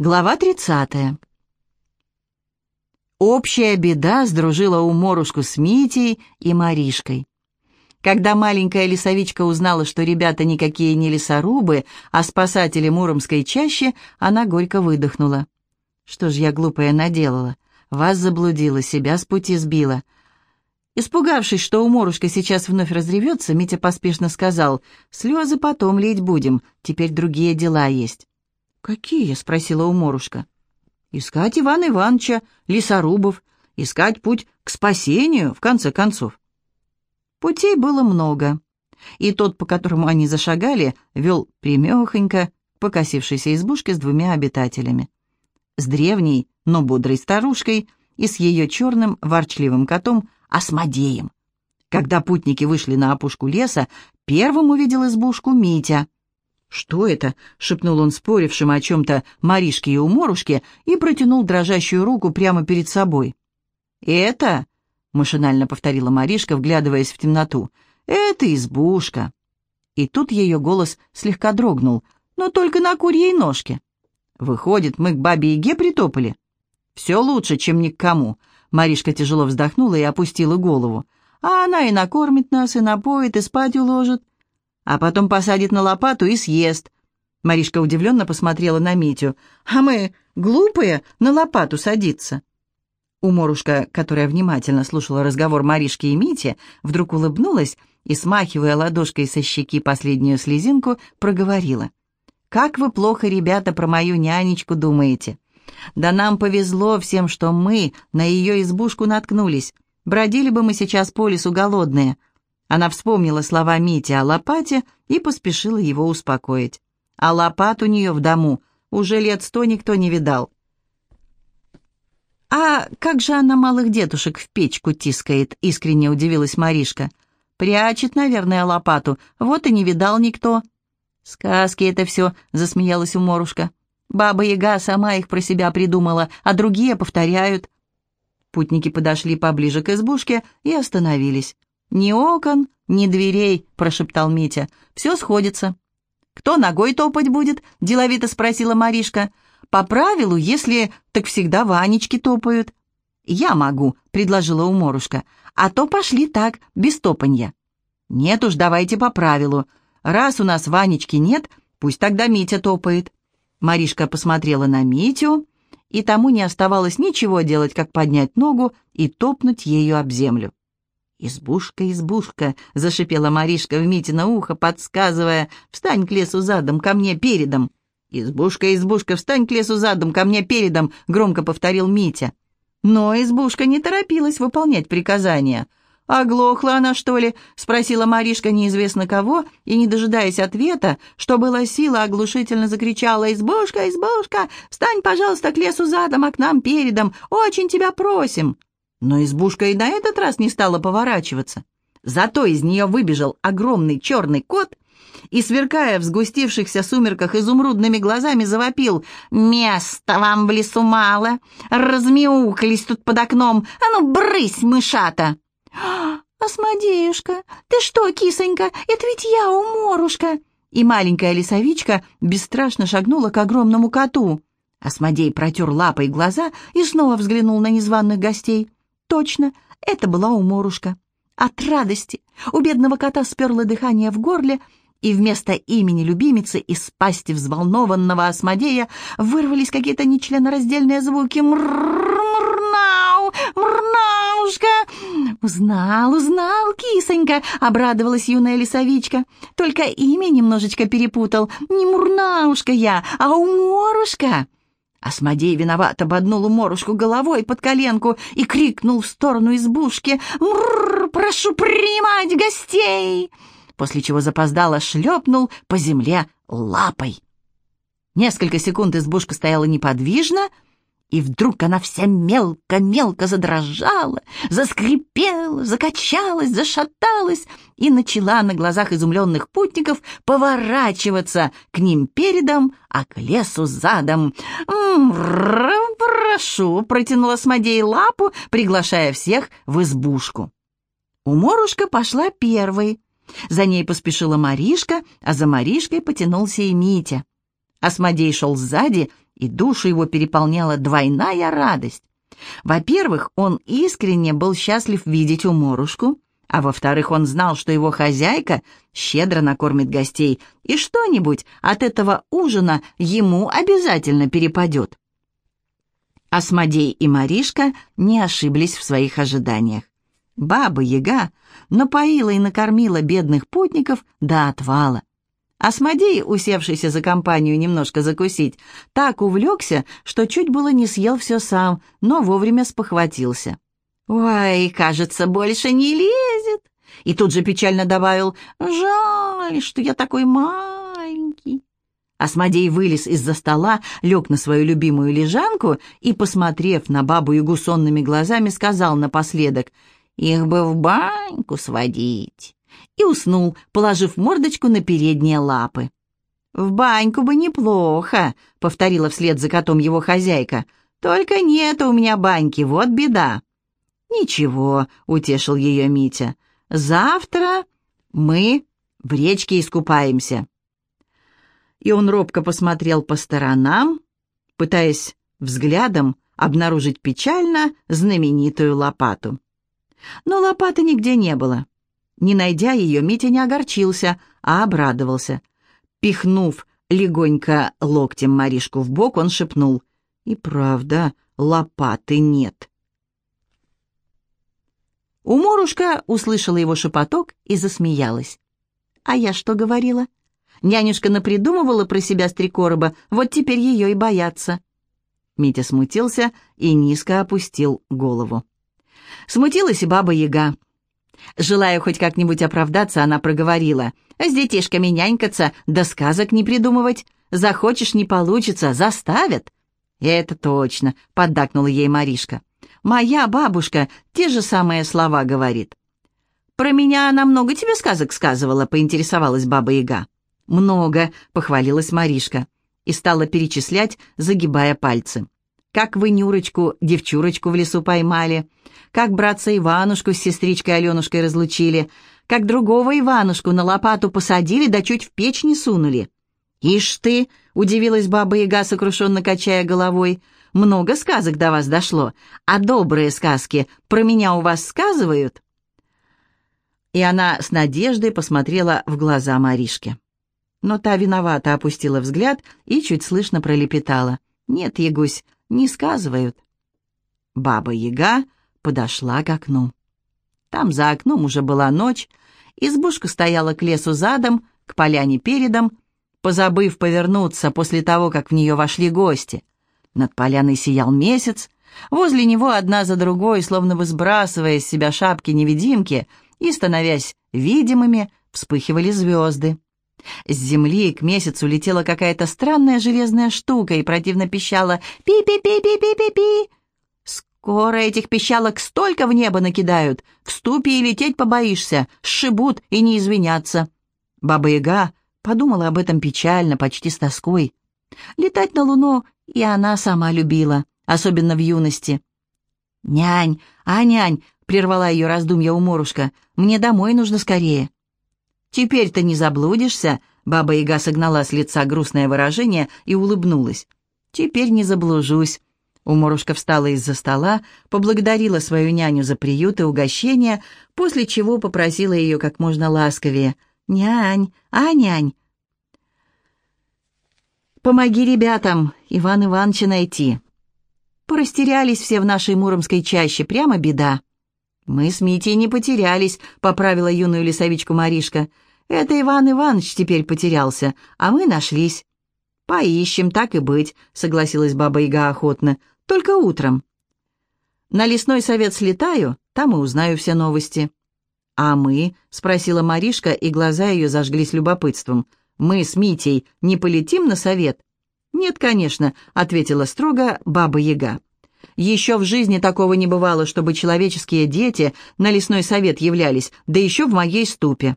Глава 30. Общая беда сдружила уморушку с Митей и Маришкой. Когда маленькая лесовичка узнала, что ребята никакие не лесорубы, а спасатели Муромской чащи, она горько выдохнула. «Что ж я глупая наделала? Вас заблудила, себя с пути сбила». Испугавшись, что уморушка сейчас вновь разревется, Митя поспешно сказал, «Слезы потом лить будем, теперь другие дела есть». «Какие?» — спросила уморушка. «Искать Ивана Ивановича, лесорубов, искать путь к спасению, в конце концов». Путей было много, и тот, по которому они зашагали, вел примехонько к покосившейся избушке с двумя обитателями. С древней, но бодрой старушкой и с ее черным ворчливым котом Осмодеем. Когда путники вышли на опушку леса, первым увидел избушку Митя — «Что это?» — шепнул он спорившим о чем-то Маришке и Уморушке и протянул дрожащую руку прямо перед собой. «Это?» — машинально повторила Маришка, вглядываясь в темноту. «Это избушка». И тут ее голос слегка дрогнул, но только на курьей ножке. «Выходит, мы к бабе Еге притопали?» «Все лучше, чем ни к кому». Маришка тяжело вздохнула и опустила голову. «А она и накормит нас, и напоит, и спать уложит а потом посадит на лопату и съест». Маришка удивленно посмотрела на Митю. «А мы, глупые, на лопату садиться?» Уморушка, которая внимательно слушала разговор Маришки и Мити, вдруг улыбнулась и, смахивая ладошкой со щеки последнюю слезинку, проговорила. «Как вы плохо, ребята, про мою нянечку думаете? Да нам повезло всем, что мы на ее избушку наткнулись. Бродили бы мы сейчас по лесу голодные. Она вспомнила слова Мити о лопате и поспешила его успокоить. А лопат у нее в дому уже лет сто никто не видал. «А как же она малых дедушек в печку тискает?» — искренне удивилась Маришка. «Прячет, наверное, лопату, вот и не видал никто». «Сказки это все», — засмеялась уморушка. «Баба-яга сама их про себя придумала, а другие повторяют». Путники подошли поближе к избушке и остановились. «Ни окон, ни дверей», — прошептал Митя. «Все сходится». «Кто ногой топать будет?» — деловито спросила Маришка. «По правилу, если так всегда Ванечки топают». «Я могу», — предложила уморушка. «А то пошли так, без топанья». «Нет уж, давайте по правилу. Раз у нас Ванечки нет, пусть тогда Митя топает». Маришка посмотрела на Митю, и тому не оставалось ничего делать, как поднять ногу и топнуть ею об землю. «Избушка, избушка!» — зашипела Маришка в Митино ухо, подсказывая «Встань к лесу задом, ко мне передом!» «Избушка, избушка, встань к лесу задом, ко мне передом!» — громко повторил Митя. Но избушка не торопилась выполнять приказания. «Оглохла она, что ли?» — спросила Маришка неизвестно кого, и, не дожидаясь ответа, что было сила, оглушительно закричала «Избушка, избушка, встань, пожалуйста, к лесу задом, а к нам передом, очень тебя просим!» Но избушка и на этот раз не стала поворачиваться. Зато из нее выбежал огромный черный кот и, сверкая в сгустившихся сумерках изумрудными глазами, завопил «Места вам в лесу мало! Размяукались тут под окном! А ну, брысь, мышата!» «Осмодеюшка, ты что, кисонька, это ведь я, уморушка!» И маленькая лисовичка бесстрашно шагнула к огромному коту. Осмодей протер лапой глаза и снова взглянул на незваных гостей. Точно, это была уморушка. От радости у бедного кота сперло дыхание в горле, и вместо имени любимицы из пасти взволнованного осмодея вырвались какие-то нечленораздельные звуки. «Мрнау! Мрнаушка!» «Узнал, узнал, кисонька!» — обрадовалась юная лисовичка. «Только имя немножечко перепутал. Не Мурнаушка я, а Уморушка!» Осмодей виновато ободнул морушку головой под коленку и крикнул в сторону избушки «Мрррр, прошу принимать гостей!» После чего запоздало шлепнул по земле лапой. Несколько секунд избушка стояла неподвижно, и вдруг она вся мелко-мелко задрожала, заскрипела, закачалась, зашаталась и начала на глазах изумленных путников поворачиваться к ним передом, а к лесу задом. «Прошу!» — протянула Смодей лапу, приглашая всех в избушку. Уморушка пошла первой. За ней поспешила Маришка, а за Маришкой потянулся и Митя. Осмодей шел сзади, и душу его переполняла двойная радость. Во-первых, он искренне был счастлив видеть уморушку, а во-вторых, он знал, что его хозяйка щедро накормит гостей, и что-нибудь от этого ужина ему обязательно перепадет. Осмодей и Маришка не ошиблись в своих ожиданиях. Баба-яга напоила и накормила бедных путников до отвала. Осмодей, усевшийся за компанию немножко закусить, так увлекся, что чуть было не съел все сам, но вовремя спохватился. «Ой, кажется, больше не лезет!» И тут же печально добавил «Жаль, что я такой маленький». Осмодей вылез из-за стола, лег на свою любимую лежанку и, посмотрев на бабу-ягу сонными глазами, сказал напоследок «Их бы в баньку сводить» и уснул, положив мордочку на передние лапы. «В баньку бы неплохо», — повторила вслед за котом его хозяйка. «Только нет у меня баньки, вот беда». «Ничего», — утешил ее Митя. «Завтра мы в речке искупаемся». И он робко посмотрел по сторонам, пытаясь взглядом обнаружить печально знаменитую лопату. Но лопаты нигде не было. Не найдя ее, Митя не огорчился, а обрадовался. Пихнув легонько локтем Маришку в бок, он шепнул. «И правда, лопаты нет». Уморушка услышала его шепоток и засмеялась. «А я что говорила?» Нянюшка напридумывала про себя стрекороба, вот теперь ее и боятся. Митя смутился и низко опустил голову. Смутилась и баба-яга. Желая хоть как-нибудь оправдаться, она проговорила. «С детишками нянькаться, да сказок не придумывать. Захочешь, не получится, заставят». «Это точно», — поддакнула ей Маришка. «Моя бабушка те же самые слова говорит». «Про меня она много тебе сказок сказывала?» — поинтересовалась Баба-Яга. «Много», — похвалилась Маришка и стала перечислять, загибая пальцы. «Как вы Нюрочку, девчурочку в лесу поймали, как братца Иванушку с сестричкой Аленушкой разлучили, как другого Иванушку на лопату посадили, да чуть в печь не сунули. «Ишь ты!» — удивилась баба-яга, сокрушенно качая головой. «Много сказок до вас дошло, а добрые сказки про меня у вас сказывают?» И она с надеждой посмотрела в глаза Маришке. Но та виновато опустила взгляд и чуть слышно пролепетала. «Нет, Ягусь, не сказывают». Баба-яга подошла к окну. Там за окном уже была ночь, избушка стояла к лесу задом, к поляне передом, позабыв повернуться после того, как в нее вошли гости. Над поляной сиял месяц, возле него одна за другой, словно бы сбрасывая с себя шапки-невидимки и становясь видимыми, вспыхивали звезды. С земли к месяцу летела какая-то странная железная штука и противно пищала «пи-пи-пи-пи-пи-пи-пи». Скоро этих пищалок столько в небо накидают, в ступе и лететь побоишься, сшибут и не извинятся. Баба-яга подумала об этом печально, почти с тоской. Летать на луну и она сама любила, особенно в юности. «Нянь, а нянь!» — прервала ее раздумья уморушка. «Мне домой нужно скорее». «Теперь-то не заблудишься?» — Баба-яга согнала с лица грустное выражение и улыбнулась. «Теперь не заблужусь. Уморушка встала из-за стола, поблагодарила свою няню за приют и угощение, после чего попросила ее как можно ласковее. «Нянь, а нянь, помоги ребятам Иван Ивановича найти». Порастерялись все в нашей Муромской чаще, прямо беда. «Мы с Митей не потерялись», — поправила юную лесовичку Маришка. «Это Иван Иванович теперь потерялся, а мы нашлись». «Поищем, так и быть», — согласилась Баба-Яга охотно. Только утром. На лесной совет слетаю, там и узнаю все новости. А мы, спросила Маришка, и глаза ее зажглись любопытством. Мы с Митей не полетим на совет? Нет, конечно, ответила строго баба Яга. Еще в жизни такого не бывало, чтобы человеческие дети на лесной совет являлись, да еще в моей ступе.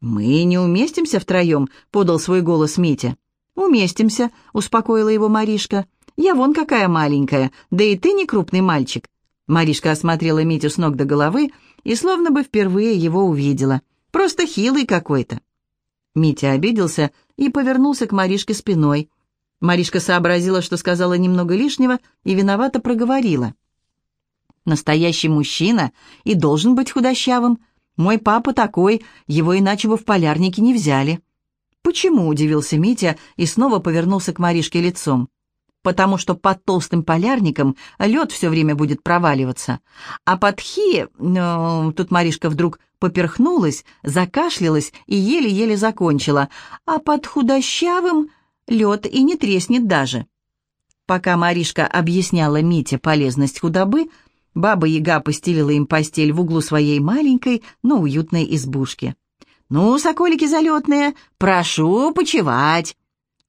«Мы не уместимся втроем», — подал свой голос Митя. «Уместимся», — успокоила его Маришка. Я вон какая маленькая, да и ты не крупный мальчик». Маришка осмотрела Митю с ног до головы и словно бы впервые его увидела. Просто хилый какой-то. Митя обиделся и повернулся к Маришке спиной. Маришка сообразила, что сказала немного лишнего, и виновато проговорила. «Настоящий мужчина и должен быть худощавым. Мой папа такой, его иначе бы в полярнике не взяли». «Почему?» — удивился Митя и снова повернулся к Маришке лицом. «Потому что под толстым полярником лед все время будет проваливаться. А под хи...» ну, Тут Маришка вдруг поперхнулась, закашлялась и еле-еле закончила. «А под худощавым лед и не треснет даже». Пока Маришка объясняла Мите полезность худобы, Баба-яга постелила им постель в углу своей маленькой, но уютной избушки. «Ну, соколики залетные, прошу почевать!»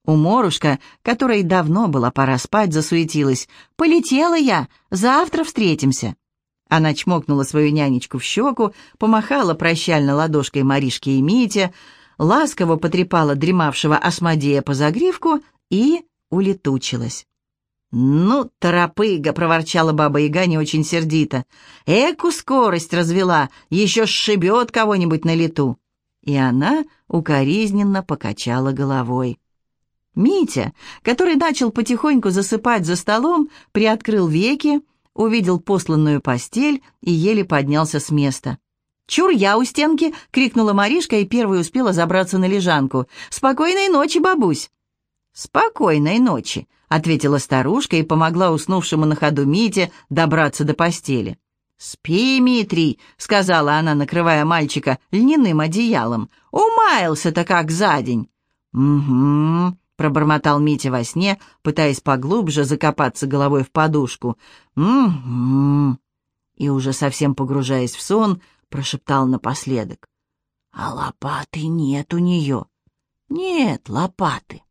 У Морушка, которой давно была пора спать, засуетилась. «Полетела я, завтра встретимся!» Она чмокнула свою нянечку в щеку, помахала прощально ладошкой Маришке и Мите, ласково потрепала дремавшего осмодея по загривку и улетучилась. «Ну, торопыга!» — проворчала баба-яга не очень сердито. «Эку скорость развела, еще сшибет кого-нибудь на лету!» И она укоризненно покачала головой. Митя, который начал потихоньку засыпать за столом, приоткрыл веки, увидел посланную постель и еле поднялся с места. «Чур, я у стенки!» — крикнула Маришка и первой успела забраться на лежанку. «Спокойной ночи, бабусь!» «Спокойной ночи!» ответила старушка и помогла уснувшему на ходу Мите добраться до постели. «Спи, Митрий», — сказала она, накрывая мальчика льняным одеялом. «Умаялся-то как за день». «Угу», — пробормотал Митя во сне, пытаясь поглубже закопаться головой в подушку. «Угу». И уже совсем погружаясь в сон, прошептал напоследок. «А лопаты нет у нее». «Нет лопаты».